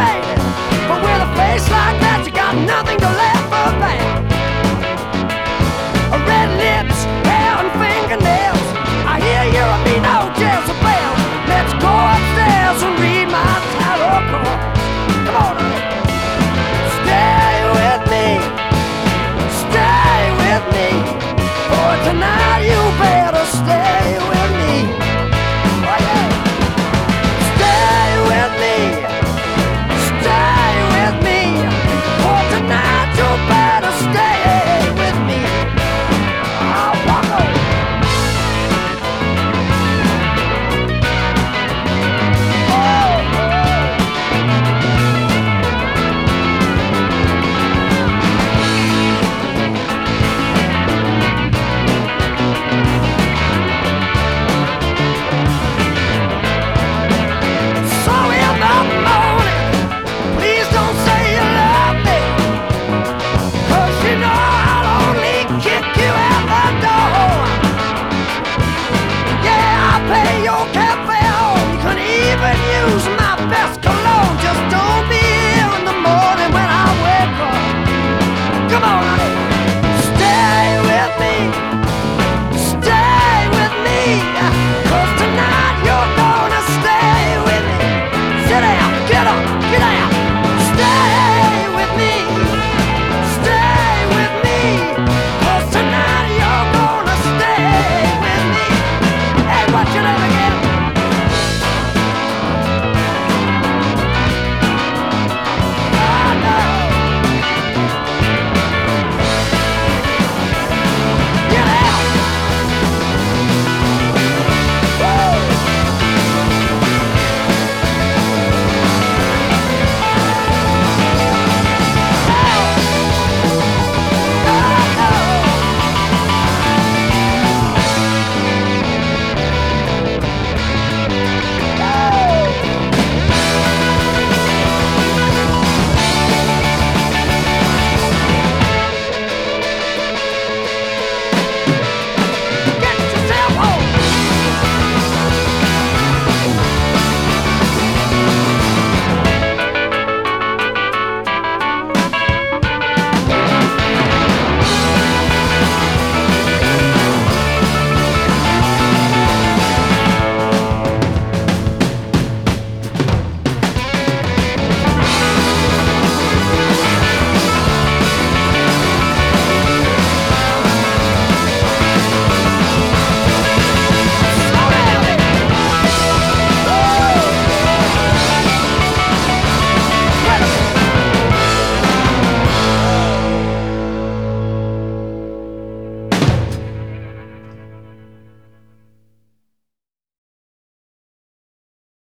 away.